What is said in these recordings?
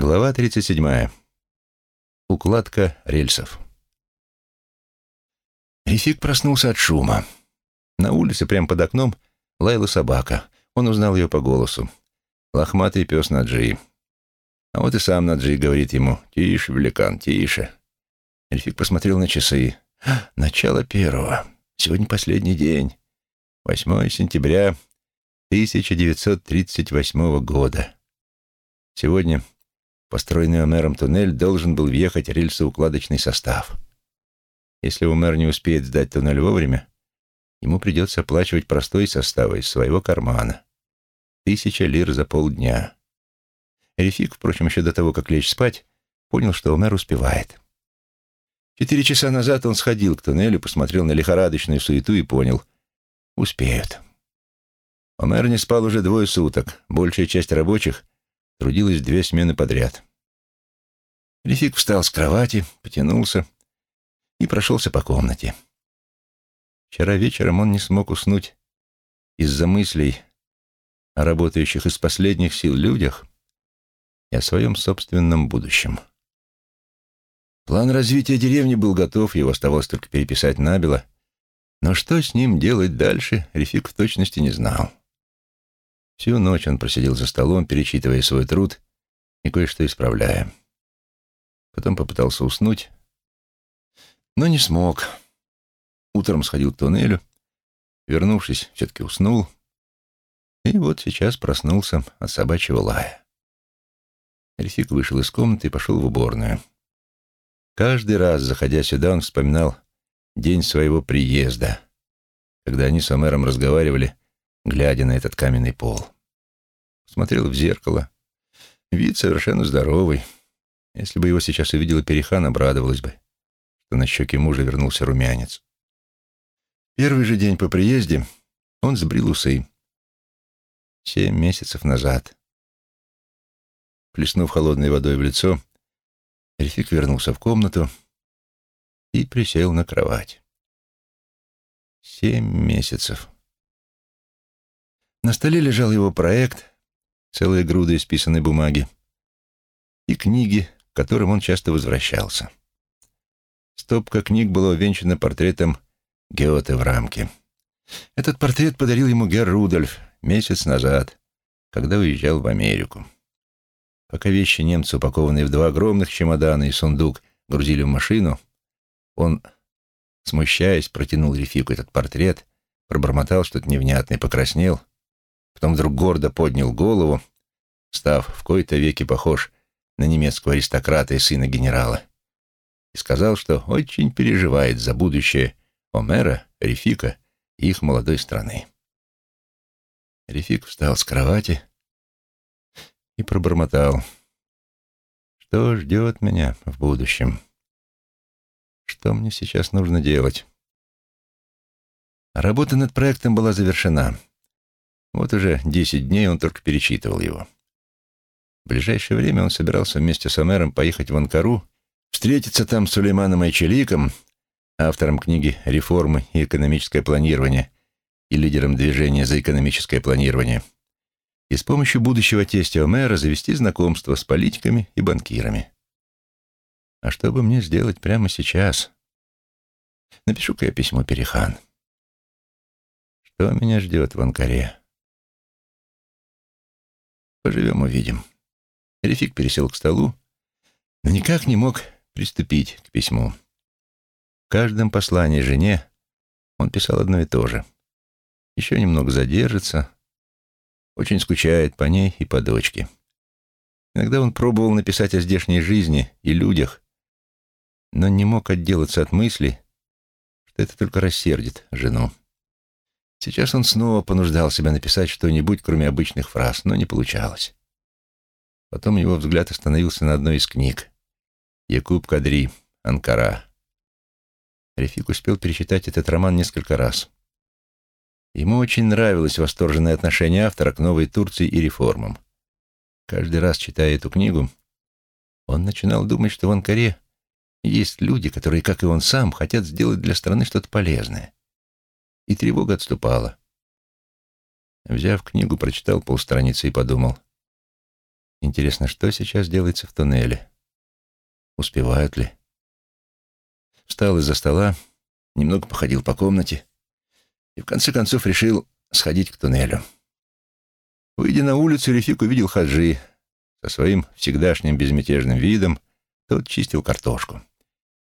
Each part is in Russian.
Глава 37. Укладка рельсов. Рефик проснулся от шума. На улице, прямо под окном, лаяла собака. Он узнал ее по голосу. Лохматый пес Наджи. А вот и сам Наджи говорит ему «Тише, великан, тише». Рефик посмотрел на часы. Начало первого. Сегодня последний день. 8 сентября 1938 года. Сегодня построенный Омером туннель должен был въехать рельсоукладочный состав. Если Омер не успеет сдать туннель вовремя, ему придется оплачивать простой состав из своего кармана. Тысяча лир за полдня. Рефик, впрочем, еще до того, как лечь спать, понял, что Омер успевает. Четыре часа назад он сходил к туннелю, посмотрел на лихорадочную суету и понял — успеют. Омер не спал уже двое суток. Большая часть рабочих трудилась две смены подряд. Рефик встал с кровати, потянулся и прошелся по комнате. Вчера вечером он не смог уснуть из-за мыслей о работающих из последних сил людях и о своем собственном будущем. План развития деревни был готов, его оставалось только переписать набело, но что с ним делать дальше, Рефик в точности не знал. Всю ночь он просидел за столом, перечитывая свой труд и кое-что исправляя. Потом попытался уснуть, но не смог. Утром сходил к туннелю, вернувшись, все-таки уснул, и вот сейчас проснулся от собачьего лая. Рефик вышел из комнаты и пошел в уборную. Каждый раз, заходя сюда, он вспоминал день своего приезда, когда они с Омером разговаривали глядя на этот каменный пол. Смотрел в зеркало. Вид совершенно здоровый. Если бы его сейчас увидела Перехан, обрадовалась бы, что на щеке мужа вернулся румянец. Первый же день по приезде он сбрил усы. Семь месяцев назад. Плеснув холодной водой в лицо, Эльфик вернулся в комнату и присел на кровать. Семь месяцев. На столе лежал его проект, целая груда исписанной бумаги, и книги, к которым он часто возвращался. Стопка книг была увенчана портретом Геоте в рамке. Этот портрет подарил ему Гер Рудольф месяц назад, когда уезжал в Америку. Пока вещи немца, упакованные в два огромных чемодана и сундук, грузили в машину, он, смущаясь, протянул Рефику этот портрет, пробормотал что-то невнятное, покраснел Потом вдруг гордо поднял голову, став в кои-то веки похож на немецкого аристократа и сына генерала, и сказал, что очень переживает за будущее Омера, Рефика и их молодой страны. Рефик встал с кровати и пробормотал. Что ждет меня в будущем? Что мне сейчас нужно делать? Работа над проектом была завершена. Вот уже десять дней он только перечитывал его. В ближайшее время он собирался вместе с Омером поехать в Анкару, встретиться там с Сулейманом Айчеликом, автором книги «Реформы и экономическое планирование» и лидером движения за экономическое планирование, и с помощью будущего тестя Омера завести знакомство с политиками и банкирами. А что бы мне сделать прямо сейчас? Напишу-ка я письмо Перехан. Что меня ждет в Анкаре? Поживем, увидим. Рефик пересел к столу, но никак не мог приступить к письму. В каждом послании жене он писал одно и то же. Еще немного задержится, очень скучает по ней и по дочке. Иногда он пробовал написать о здешней жизни и людях, но не мог отделаться от мысли, что это только рассердит жену. Сейчас он снова понуждал себя написать что-нибудь, кроме обычных фраз, но не получалось. Потом его взгляд остановился на одной из книг. «Якуб Кадри. Анкара». Рефик успел перечитать этот роман несколько раз. Ему очень нравилось восторженное отношение автора к новой Турции и реформам. Каждый раз, читая эту книгу, он начинал думать, что в Анкаре есть люди, которые, как и он сам, хотят сделать для страны что-то полезное и тревога отступала. Взяв книгу, прочитал полстраницы и подумал. Интересно, что сейчас делается в туннеле? Успевают ли? Встал из-за стола, немного походил по комнате и в конце концов решил сходить к туннелю. Выйдя на улицу, Рефик увидел Хаджи. Со своим всегдашним безмятежным видом тот чистил картошку.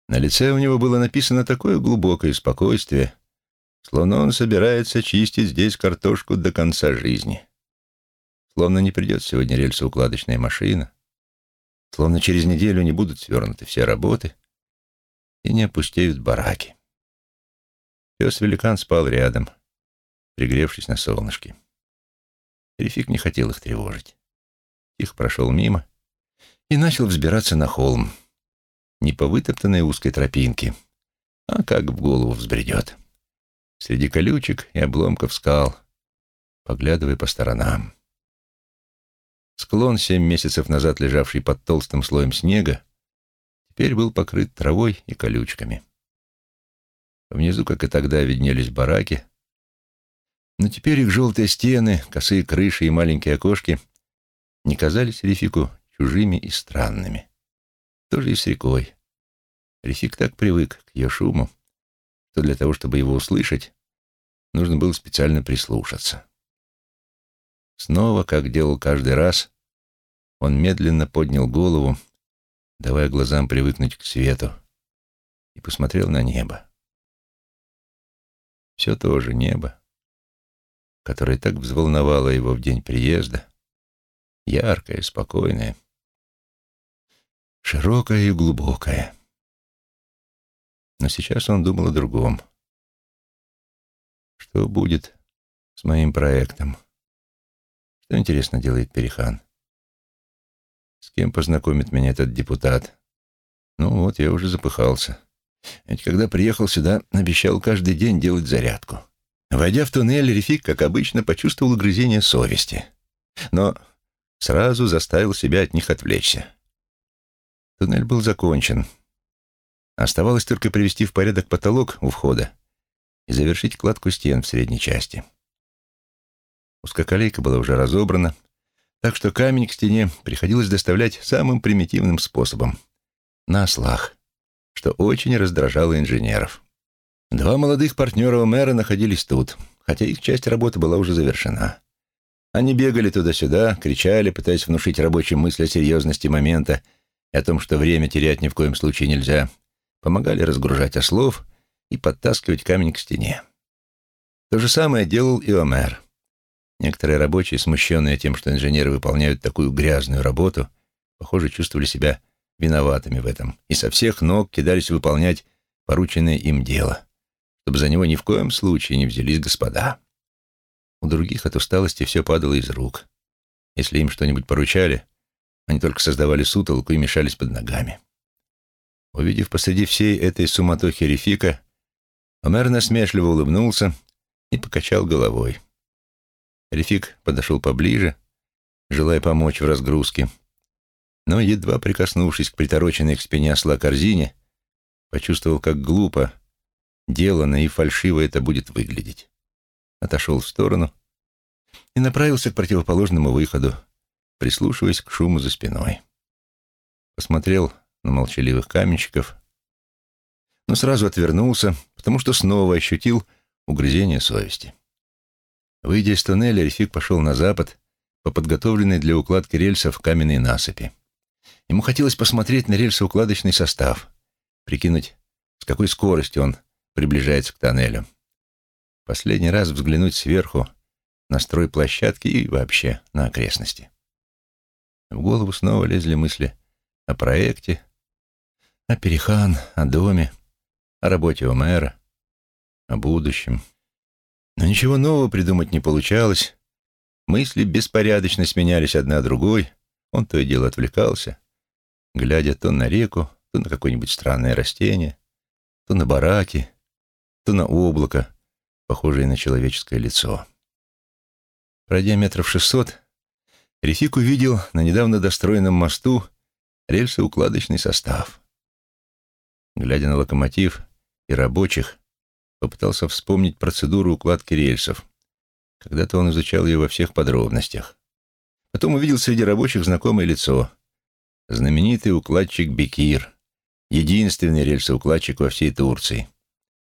На лице у него было написано такое глубокое спокойствие, словно он собирается чистить здесь картошку до конца жизни. Словно не придет сегодня рельсоукладочная машина, словно через неделю не будут свернуты все работы и не опустеют бараки. Пес-великан спал рядом, пригревшись на солнышке. Рефик не хотел их тревожить. Тихо прошел мимо и начал взбираться на холм. Не по вытоптанной узкой тропинке, а как в голову взбредет. Среди колючек и обломков скал, поглядывая по сторонам. Склон, семь месяцев назад лежавший под толстым слоем снега, теперь был покрыт травой и колючками. Внизу, как и тогда, виднелись бараки, но теперь их желтые стены, косые крыши и маленькие окошки не казались Рефику чужими и странными. Тоже и с рекой. Рефик так привык к ее шуму, что для того, чтобы его услышать, нужно было специально прислушаться. Снова, как делал каждый раз, он медленно поднял голову, давая глазам привыкнуть к свету, и посмотрел на небо. Все то же небо, которое так взволновало его в день приезда, яркое, спокойное, широкое и глубокое. Сейчас он думал о другом. Что будет с моим проектом? Что, интересно, делает Перехан? С кем познакомит меня этот депутат? Ну вот, я уже запыхался. Ведь когда приехал сюда, обещал каждый день делать зарядку. Войдя в туннель, Рефик, как обычно, почувствовал угрызение совести. Но сразу заставил себя от них отвлечься. Туннель был закончен. Оставалось только привести в порядок потолок у входа и завершить кладку стен в средней части. Узкоколейка была уже разобрана, так что камень к стене приходилось доставлять самым примитивным способом — на ослах что очень раздражало инженеров. Два молодых партнера у мэра находились тут, хотя их часть работы была уже завершена. Они бегали туда-сюда, кричали, пытаясь внушить рабочим мысль о серьезности момента и о том, что время терять ни в коем случае нельзя, помогали разгружать ослов и подтаскивать камень к стене. То же самое делал и Омер. Некоторые рабочие, смущенные тем, что инженеры выполняют такую грязную работу, похоже, чувствовали себя виноватыми в этом и со всех ног кидались выполнять порученное им дело, чтобы за него ни в коем случае не взялись господа. У других от усталости все падало из рук. Если им что-нибудь поручали, они только создавали сутолку и мешались под ногами. Увидев посреди всей этой суматохи Рефика, Омер насмешливо улыбнулся и покачал головой. Рефик подошел поближе, желая помочь в разгрузке, но, едва прикоснувшись к притороченной к спине осла корзине, почувствовал, как глупо, делано и фальшиво это будет выглядеть. Отошел в сторону и направился к противоположному выходу, прислушиваясь к шуму за спиной. Посмотрел на молчаливых каменщиков, но сразу отвернулся, потому что снова ощутил угрызение совести. Выйдя из туннеля, Рефик пошел на запад по подготовленной для укладки рельсов каменной насыпи. Ему хотелось посмотреть на рельсоукладочный состав, прикинуть, с какой скоростью он приближается к тоннелю. Последний раз взглянуть сверху на строй площадки и вообще на окрестности. В голову снова лезли мысли о проекте, о Перехан, о доме, о работе у мэра, о будущем. Но ничего нового придумать не получалось. Мысли беспорядочно сменялись одна другой. Он то и дело отвлекался, глядя то на реку, то на какое-нибудь странное растение, то на бараки, то на облако, похожее на человеческое лицо. Пройдя метров шестьсот, Рефик увидел на недавно достроенном мосту рельсоукладочный состав. Глядя на локомотив и рабочих, попытался вспомнить процедуру укладки рельсов. Когда-то он изучал ее во всех подробностях. Потом увидел среди рабочих знакомое лицо. Знаменитый укладчик Бекир, единственный рельсоукладчик во всей Турции,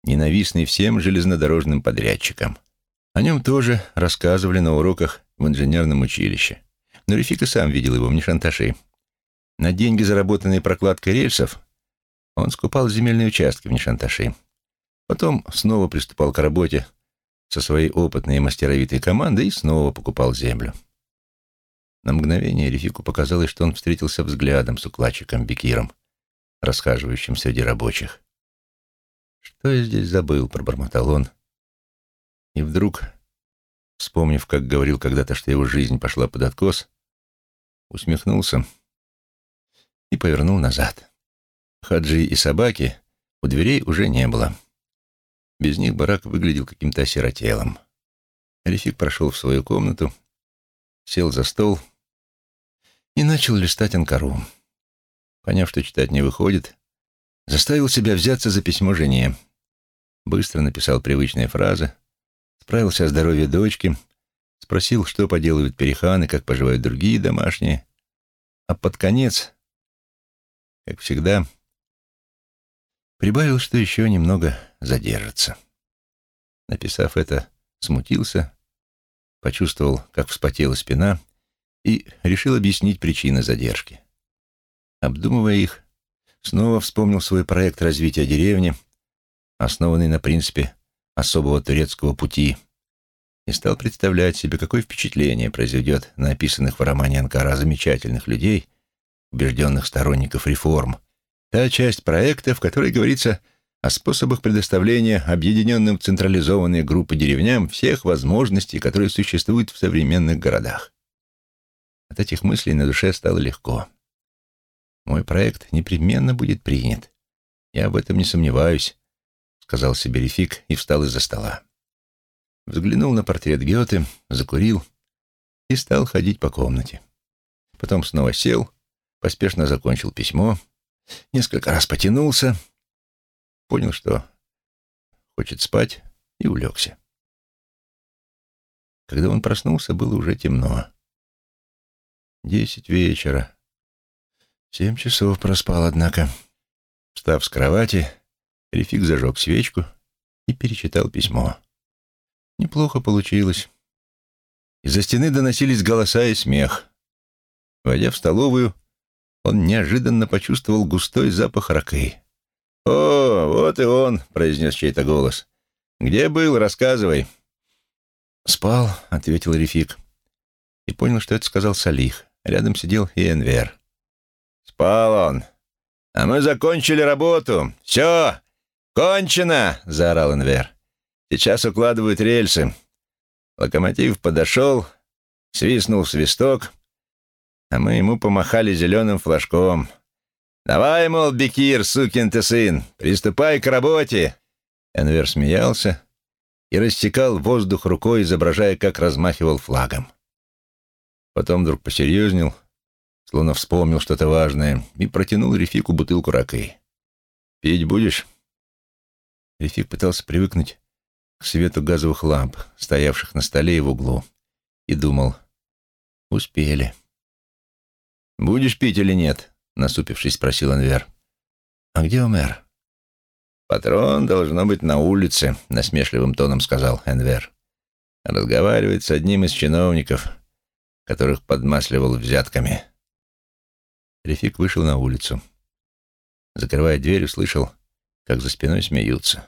ненавистный всем железнодорожным подрядчикам. О нем тоже рассказывали на уроках в инженерном училище. Но Рефик сам видел его в Нишанташи. На деньги, заработанные прокладкой рельсов, он скупал земельные участки в Нишанташи. Потом снова приступал к работе со своей опытной и мастеровитой командой и снова покупал землю. На мгновение Рефику показалось, что он встретился взглядом с укладчиком Бекиром, расхаживающим среди рабочих. «Что я здесь забыл?» — пробормотал он. И вдруг, вспомнив, как говорил когда-то, что его жизнь пошла под откос, усмехнулся и повернул назад. Хаджи и собаки у дверей уже не было. Без них барак выглядел каким-то осиротелым. Рефик прошел в свою комнату, сел за стол и начал листать Анкару. Поняв, что читать не выходит, заставил себя взяться за письмо жене. Быстро написал привычные фразы, справился о здоровье дочки, спросил, что поделывают переханы, как поживают другие домашние, а под конец, как всегда, прибавил, что еще немного задержится. Написав это, смутился, почувствовал, как вспотела спина, и решил объяснить причины задержки. Обдумывая их, снова вспомнил свой проект развития деревни, основанный на принципе особого турецкого пути, и стал представлять себе, какое впечатление произведет на описанных в романе Анкара замечательных людей, убежденных сторонников реформ, та часть проекта, в которой говорится о способах предоставления объединенным централизованной группы деревням всех возможностей, которые существуют в современных городах. От этих мыслей на душе стало легко. Мой проект непременно будет принят. Я об этом не сомневаюсь, сказал себе и встал из-за стола. Взглянул на портрет Гёте, закурил и стал ходить по комнате. Потом снова сел, поспешно закончил письмо, несколько раз потянулся — понял, что хочет спать, и улегся. Когда он проснулся, было уже темно. Десять вечера. Семь часов проспал, однако. Встав с кровати, Рефик зажег свечку и перечитал письмо. Неплохо получилось. Из-за стены доносились голоса и смех. Войдя в столовую, он неожиданно почувствовал густой запах ракы. «О, вот и он», — произнес чей-то голос. «Где был? Рассказывай». «Спал», — ответил Рефик. И понял, что это сказал Салих. Рядом сидел и Энвер. «Спал он. А мы закончили работу. Все, кончено!» — заорал Энвер. «Сейчас укладывают рельсы». Локомотив подошел, свистнул свисток, а мы ему помахали зеленым флажком — «Давай, мол, Бекир, сукин ты сын, приступай к работе!» Энвер смеялся и растекал воздух рукой, изображая, как размахивал флагом. Потом вдруг посерьезнел, словно вспомнил что-то важное, и протянул Рефику бутылку ракы. «Пить будешь?» Рефик пытался привыкнуть к свету газовых ламп, стоявших на столе и в углу, и думал, «Успели». «Будешь пить или нет?» — насупившись, спросил Анвер. «А где Омер?» «Патрон должно быть на улице», — насмешливым тоном сказал Энвер. «Разговаривает с одним из чиновников, которых подмасливал взятками». Рефик вышел на улицу. Закрывая дверь, услышал, как за спиной смеются.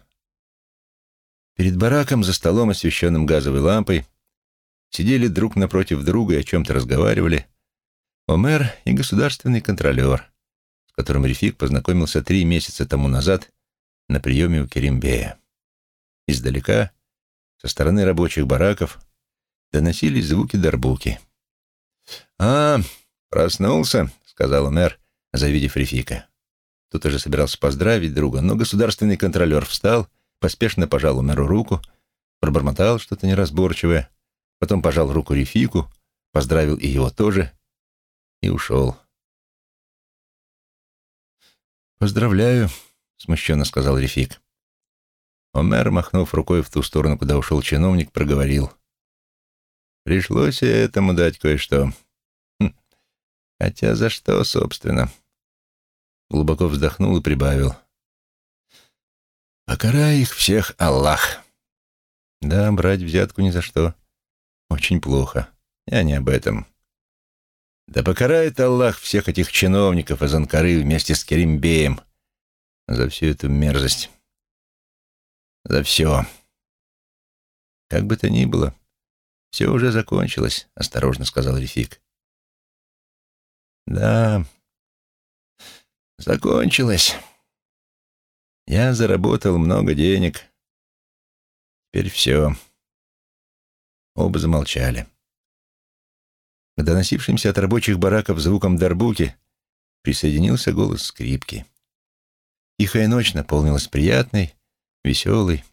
Перед бараком, за столом, освещенным газовой лампой, сидели друг напротив друга и о чем-то разговаривали Омер и государственный контролер, с которым Рефик познакомился три месяца тому назад на приеме у Керимбея. Издалека, со стороны рабочих бараков, доносились звуки дарбуки. «А, проснулся», — сказал Омер, завидев Рефика. Тут уже собирался поздравить друга, но государственный контролер встал, поспешно пожал Умеру руку, пробормотал что-то неразборчивое, потом пожал руку Рефику, поздравил и его тоже и ушел. «Поздравляю», — смущенно сказал Рефик. Омер, махнув рукой в ту сторону, куда ушел чиновник, проговорил. «Пришлось этому дать кое-что. Хотя за что, собственно? Глубоко вздохнул и прибавил. Покарай их всех, Аллах. Да, брать взятку ни за что. Очень плохо. Я не об этом. Да покарает Аллах всех этих чиновников из Анкары вместе с Керимбеем за всю эту мерзость. За все. Как бы то ни было, все уже закончилось, осторожно сказал Рефик. Да, закончилось. Я заработал много денег. Теперь все. Оба замолчали. К доносившимся от рабочих бараков звукам дарбуки присоединился голос скрипки. Тихая ночь наполнилась приятной, веселой,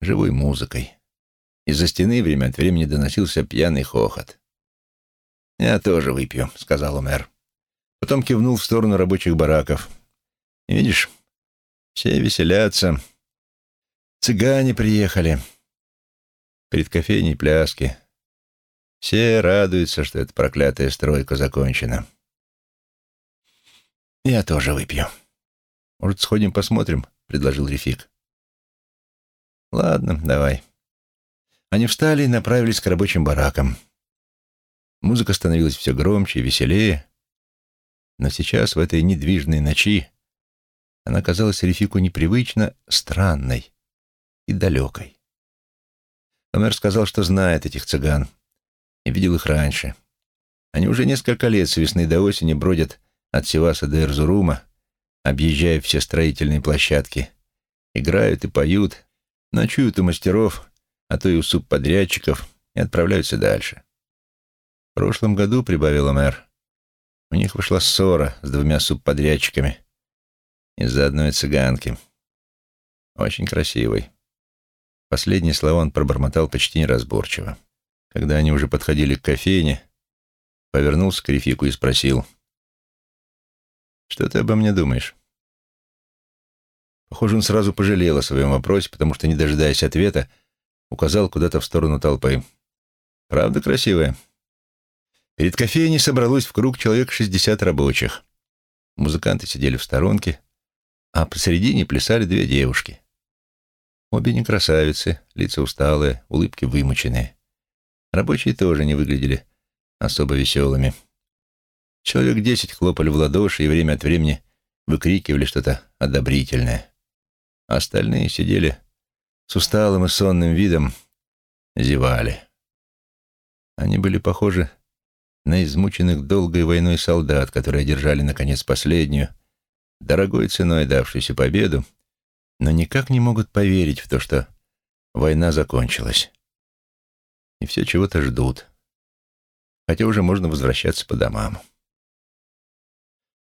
живой музыкой. Из-за стены время от времени доносился пьяный хохот. «Я тоже выпью», — сказал мэр. Потом кивнул в сторону рабочих бараков. «Видишь, все веселятся. Цыгане приехали. Перед кофейней пляски. Все радуются, что эта проклятая стройка закончена. Я тоже выпью. Может, сходим посмотрим?» — предложил Рефик. «Ладно, давай». Они встали и направились к рабочим баракам. Музыка становилась все громче и веселее, но сейчас, в этой недвижной ночи, она казалась Рефику непривычно странной и далекой. Омер сказал, что знает этих цыган и видел их раньше. Они уже несколько лет с весны до осени бродят от Севаса до Эрзурума, объезжая все строительные площадки, играют и поют, ночуют у мастеров, а то и у субподрядчиков, и отправляются дальше. В прошлом году, прибавила мэр, у них вышла ссора с двумя субподрядчиками из-за одной цыганки. Очень красивой. Последние слова он пробормотал почти неразборчиво. Когда они уже подходили к кофейне, повернулся к Рефику и спросил, «Что ты обо мне думаешь?» Похоже, он сразу пожалел о своем вопросе, потому что, не дожидаясь ответа, указал куда-то в сторону толпы. «Правда красивая?» Перед кофейней собралось в круг человек шестьдесят рабочих. Музыканты сидели в сторонке, а посередине плясали две девушки. Обе не красавицы, лица усталые, улыбки вымученные. Рабочие тоже не выглядели особо веселыми. Человек десять хлопали в ладоши и время от времени выкрикивали что-то одобрительное. А остальные сидели с усталым и сонным видом зевали. Они были похожи на измученных долгой войной солдат, которые одержали, наконец, последнюю, дорогой ценой давшуюся победу, но никак не могут поверить в то, что война закончилась. И все чего-то ждут, хотя уже можно возвращаться по домам.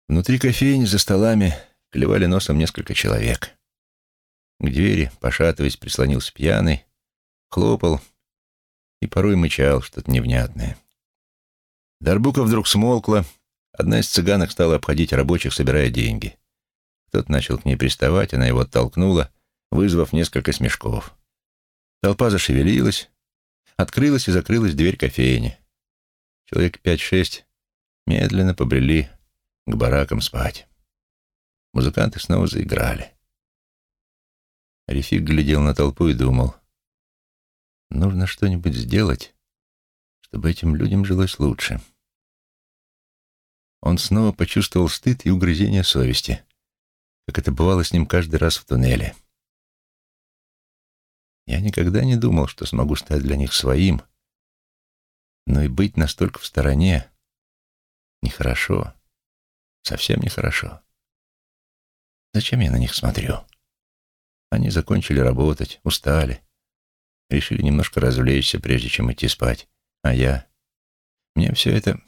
Внутри кофейни за столами клевали носом несколько человек. К двери, пошатываясь, прислонился пьяный, хлопал и порой мычал что-то невнятное. Дарбука вдруг смолкла. Одна из цыганок стала обходить рабочих, собирая деньги. Кто-то начал к ней приставать, она его оттолкнула, вызвав несколько смешков. Толпа зашевелилась, открылась и закрылась дверь кофейни. Человек пять-шесть медленно побрели к баракам спать. Музыканты снова заиграли. Рефик глядел на толпу и думал, нужно что-нибудь сделать, чтобы этим людям жилось лучше. Он снова почувствовал стыд и угрызение совести, как это бывало с ним каждый раз в туннеле. Я никогда не думал, что смогу стать для них своим, но и быть настолько в стороне нехорошо, совсем нехорошо. Зачем я на них смотрю? Они закончили работать, устали, решили немножко развлечься, прежде чем идти спать. А я... Мне все это...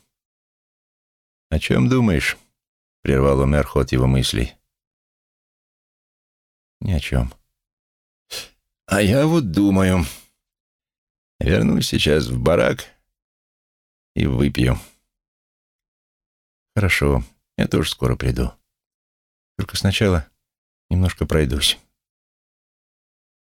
«О чем думаешь?» — прервал Омер ход его мыслей. «Ни о чем». «А я вот думаю. Вернусь сейчас в барак и выпью». «Хорошо, я тоже скоро приду. Только сначала немножко пройдусь».